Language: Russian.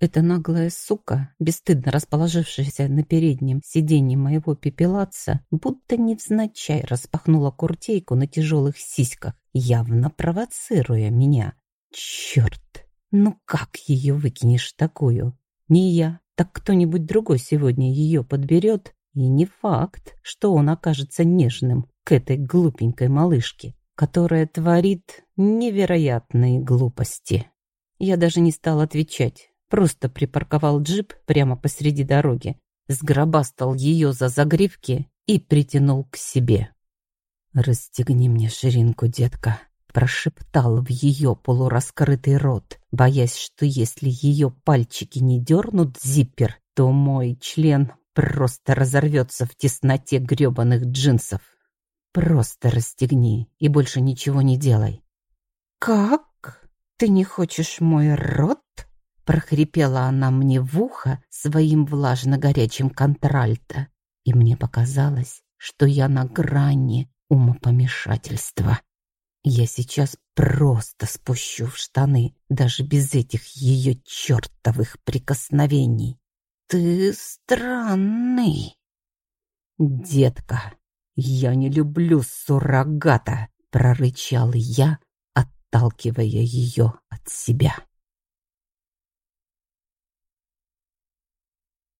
Эта наглая сука, бесстыдно расположившаяся на переднем сиденье моего пепелаца, будто невзначай распахнула куртейку на тяжелых сиськах, явно провоцируя меня. Черт, ну как ее выкинешь такую? Не я, так кто-нибудь другой сегодня ее подберет, и не факт, что он окажется нежным к этой глупенькой малышке, которая творит невероятные глупости. Я даже не стал отвечать, Просто припарковал джип прямо посреди дороги, сгробастал ее за загривки и притянул к себе. «Расстегни мне ширинку, детка», прошептал в ее полураскрытый рот, боясь, что если ее пальчики не дернут зиппер, то мой член просто разорвется в тесноте гребаных джинсов. Просто расстегни и больше ничего не делай. «Как? Ты не хочешь мой рот?» Прохрипела она мне в ухо своим влажно-горячим контральто, и мне показалось, что я на грани умопомешательства. Я сейчас просто спущу в штаны, даже без этих ее чертовых прикосновений. Ты странный. Детка, я не люблю суррогата, прорычал я, отталкивая ее от себя.